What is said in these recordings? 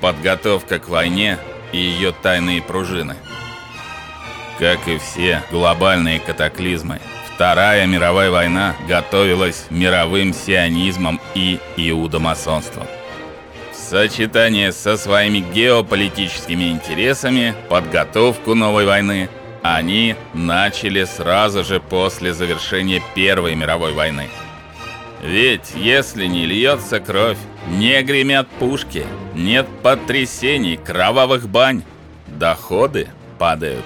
Подготовка к войне и ее тайные пружины. Как и все глобальные катаклизмы, Вторая мировая война готовилась мировым сионизмом и иудомасонством. В сочетании со своими геополитическими интересами подготовку новой войны они начали сразу же после завершения Первой мировой войны. Ведь если не льется кровь, не гремят пушки, нет потрясений, кровавых бань, доходы падают.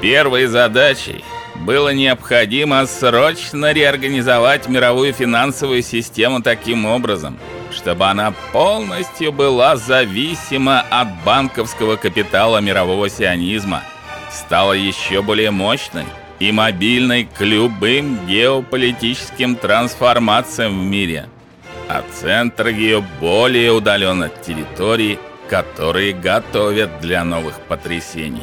Первой задачей было необходимо срочно реорганизовать мировую финансовую систему таким образом, чтобы она полностью была зависима от банковского капитала мирового сионизма, стала еще более мощной и мобильной к любым геополитическим трансформациям в мире, а центр ее более удален от территорий, которые готовят для новых потрясений.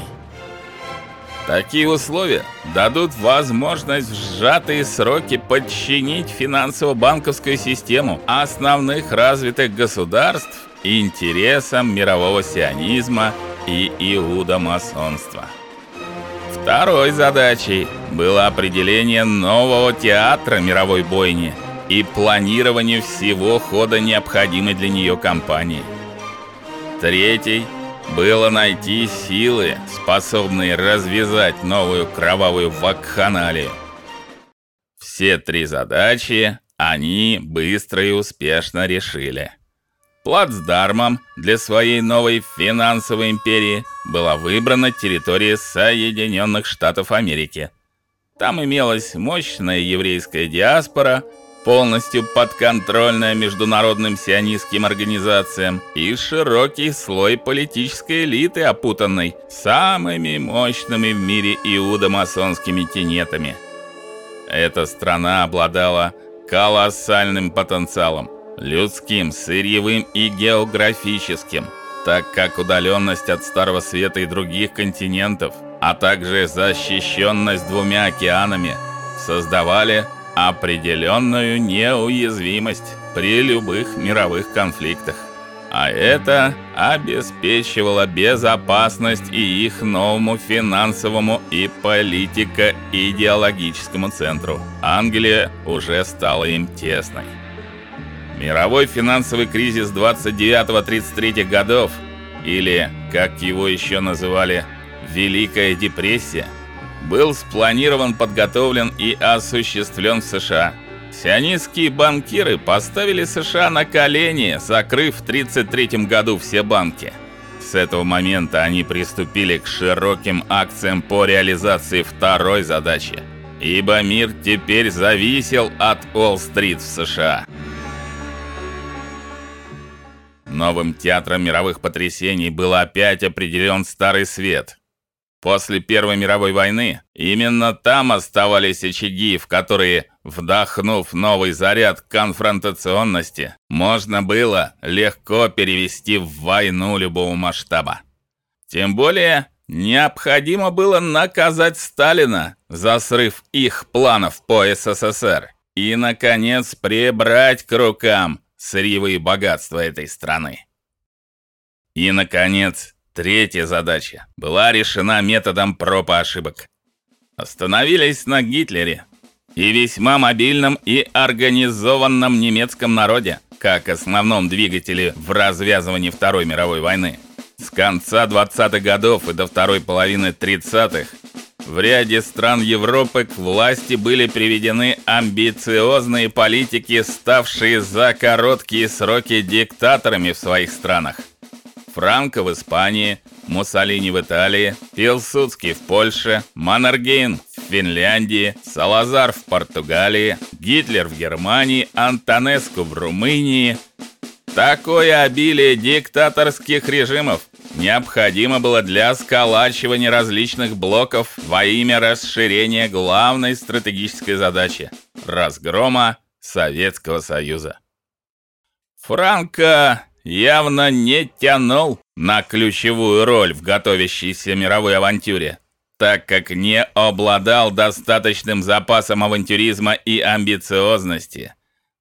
Такие условия дадут возможность в сжатые сроки подчинить финансово-банковскую систему основных развитых государств интересам мирового сионизма и иудомасонства. Второй задачей было определение нового театра мировой бойни и планирование всего хода необходимой для нее кампании. Третий было найти силы, способные развязать новую кровавую вакханалию. Все три задачи они быстро и успешно решили. Плацдармом для своей новой финансовой империи была выбрана территория Соединенных Штатов Америки. Там имелась мощная еврейская диаспора, полностью подконтрольная международным сионистским организациям, и широкий слой политической элиты, опутанной самыми мощными в мире иудомасонскими тенетами. Эта страна обладала колоссальным потенциалом, людским, сырьевым и географическим, так как удаленность от Старого Света и других континентов, а также защищенность двумя океанами создавали определенную неуязвимость при любых мировых конфликтах. А это обеспечивало безопасность и их новому финансовому и политико-идеологическому центру. Англия уже стала им тесной. Мировой финансовый кризис 29-33 годов или, как его еще называли, Великая депрессия был спланирован, подготовлен и осуществлен в США. Сионистские банкиры поставили США на колени, закрыв в 33 году все банки. С этого момента они приступили к широким акциям по реализации второй задачи, ибо мир теперь зависел от Уолл-стрит в США. Новым театром мировых потрясений был опять определен Старый Свет – После Первой мировой войны именно там оставались очаги, в которые, вдохнув новый заряд конфронтационности, можно было легко перевести в войну любого масштаба. Тем более необходимо было наказать Сталина за срыв их планов по СССР и наконец прибрать к рукам сырьевые богатства этой страны. И наконец Третья задача была решена методом проб и ошибок. Остановились на Гитлере и весьма мобильном и организованном немецком народе, как основном двигателе в развязывании Второй мировой войны. С конца 20-х годов и до второй половины 30-х в ряде стран Европы к власти были приведены амбициозные политики, ставшие за короткие сроки диктаторами в своих странах. Франко в Испании, Муссолини в Италии, Пилсудский в Польше, Маннергейм в Финляндии, Салазар в Португалии, Гитлер в Германии, Антонеску в Румынии. Такое обилие диктаторских режимов необходимо было для сколачивания различных блоков во имя расширения главной стратегической задачи разгрома Советского Союза. Франко явно не тянул на ключевую роль в готовящейся мировой авантюре, так как не обладал достаточным запасом авантюризма и амбициозности.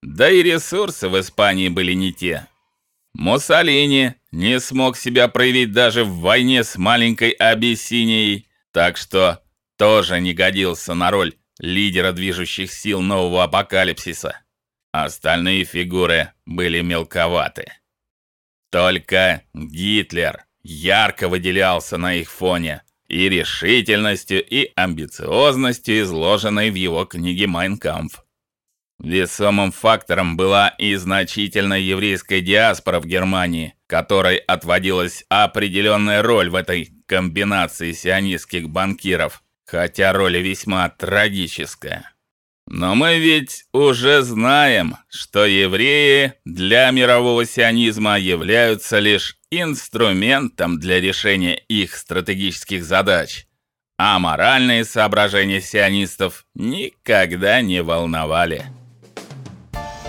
Да и ресурсы в Испании были не те. Муссолини не смог себя проявить даже в войне с маленькой Абиссинией, так что тоже не годился на роль лидера движущих сил нового апокалипсиса. Остальные фигуры были мелковаты. Только Гитлер ярко выделялся на их фоне и решительностью, и амбициозностью, изложенной в его книге «Майн кампф». Весомым фактором была и значительная еврейская диаспора в Германии, которой отводилась определенная роль в этой комбинации сионистских банкиров, хотя роль весьма трагическая. Но мы ведь уже знаем, что евреи для мирового сионизма являются лишь инструментом для решения их стратегических задач, а моральные соображения сионистов никогда не волновали.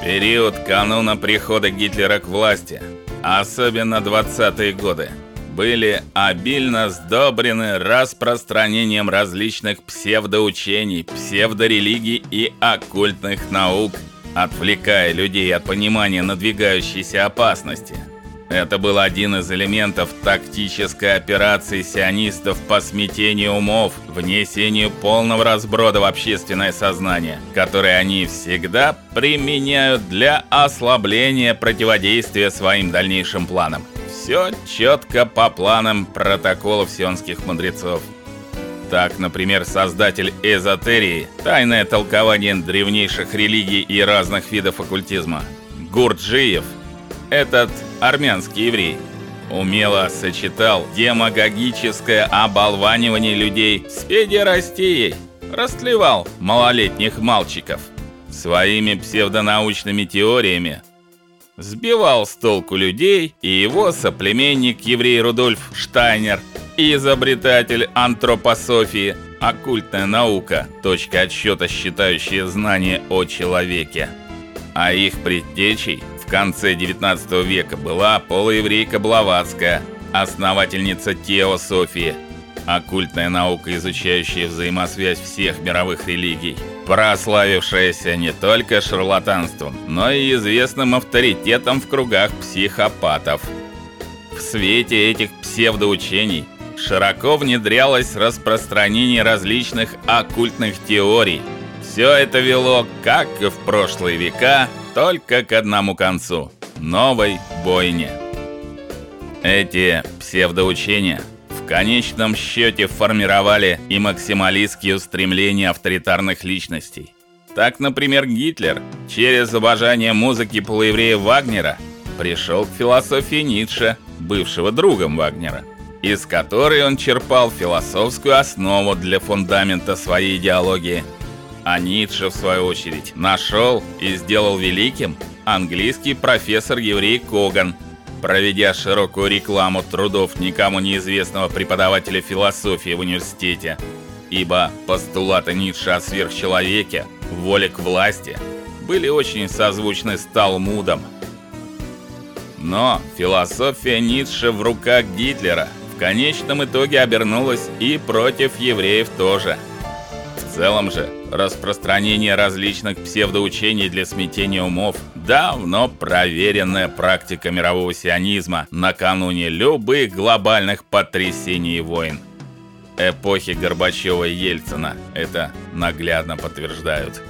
Период кануна прихода Гитлера к власти, особенно 20-е годы, были обильно сдобрены распространением различных псевдоучений, псевдорелигий и оккультных наук, отвлекая людей от понимания надвигающейся опасности – это был один из элементов тактической операции сионистов по смятению умов, внесению полного разброда в общественное сознание, который они всегда применяют для ослабления противодействия своим дальнейшим планам. Все четко по планам протоколов сионских мудрецов. Так, например, создатель эзотерии, тайное толкование древнейших религий и разных видов оккультизма, Гурджиев – этот армянский еврей умело сочетал демагогическое оболванивание людей с педерастией, растлевал малолетних мальчиков своими псевдонаучными теориями, сбивал с толку людей и его соплеменник еврей Рудольф Штайнер, изобретатель антропософии, оккультная наука, точка отсчета, считающая знания о человеке. А их предтечей – конце XIX века была полуеврейка Блаватская, основательница теософии, оккультная наука, изучающая взаимосвязь всех мировых религий, прославившаяся не только шарлатанством, но и известным авторитетом в кругах психопатов. В свете этих псевдоучений широко внедрялось распространение различных оккультных теорий. Все это вело, как и в прошлые века, только к одному концу новой бойне. Эти псевдоучения в конечном счете формировали и максималистские устремления авторитарных личностей. Так, например, Гитлер через обожание музыки полуеврея Вагнера пришел к философии Ницше, бывшего другом Вагнера, из которой он черпал философскую основу для фундамента своей идеологии – а Ницше, в свою очередь, нашел и сделал великим английский профессор-еврей Коган, проведя широкую рекламу трудов никому неизвестного преподавателя философии в университете. Ибо постулаты Ницше о сверхчеловеке, воле к власти, были очень созвучны с Талмудом. Но философия Ницше в руках Гитлера в конечном итоге обернулась и против евреев тоже – целом же, распространение различных псевдоучений для смятения умов давно проверенная практика мирового сионизма накануне любых глобальных потрясений и войн. Эпохи Горбачева и Ельцина это наглядно подтверждают.